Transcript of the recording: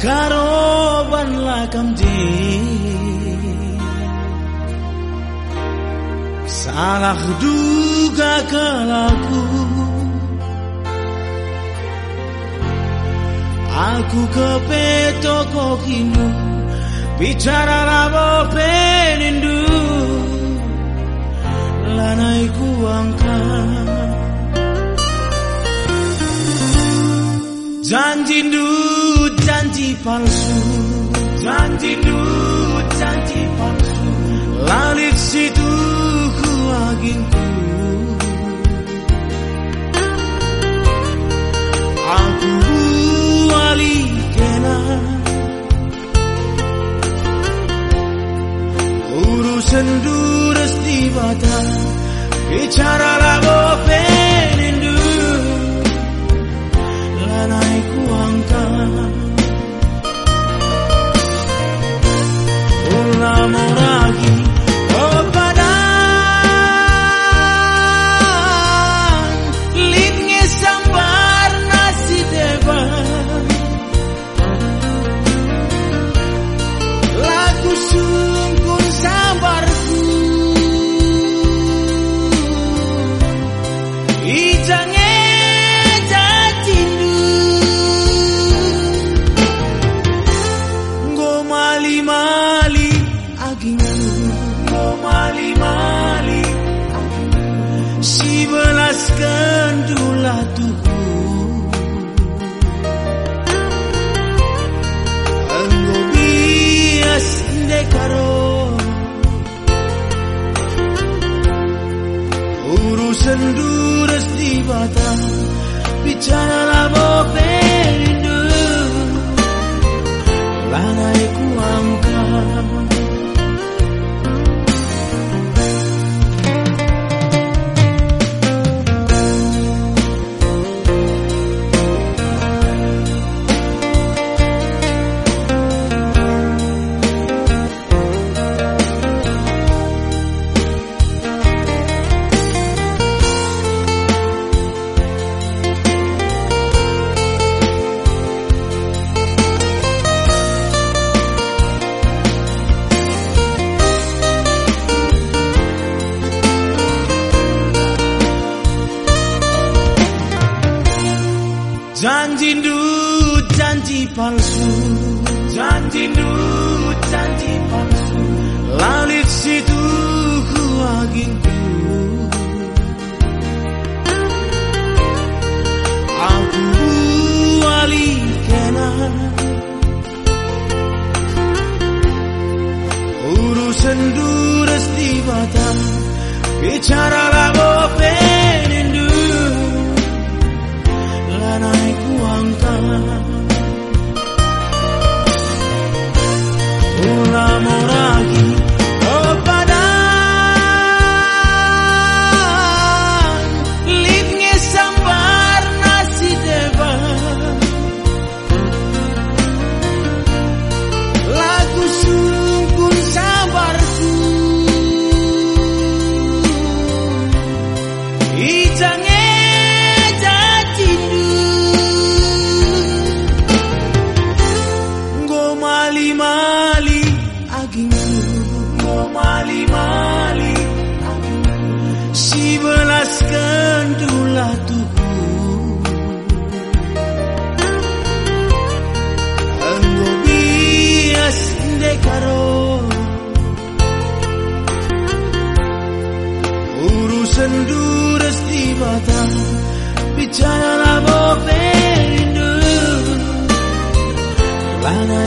Karoban lakam di Salah duga kelaku. Aku kepeto kokimu. Bicara labo penindu Lanai ku Janji du janji palsu. Janji du janji palsu. Lalit situ ku aginku. Aku wali kena. Urusan duras di bata Bicara labo Si belas kendulah tuku Enggo bias dekaro Urusan duras di bata Bicara Janji du janji palsu. Janji du janji palsu. Lalit situ ku agingku Aku wali kena Urusan duras di bata Bicara dan duras di mata Bicara boleh rindu mana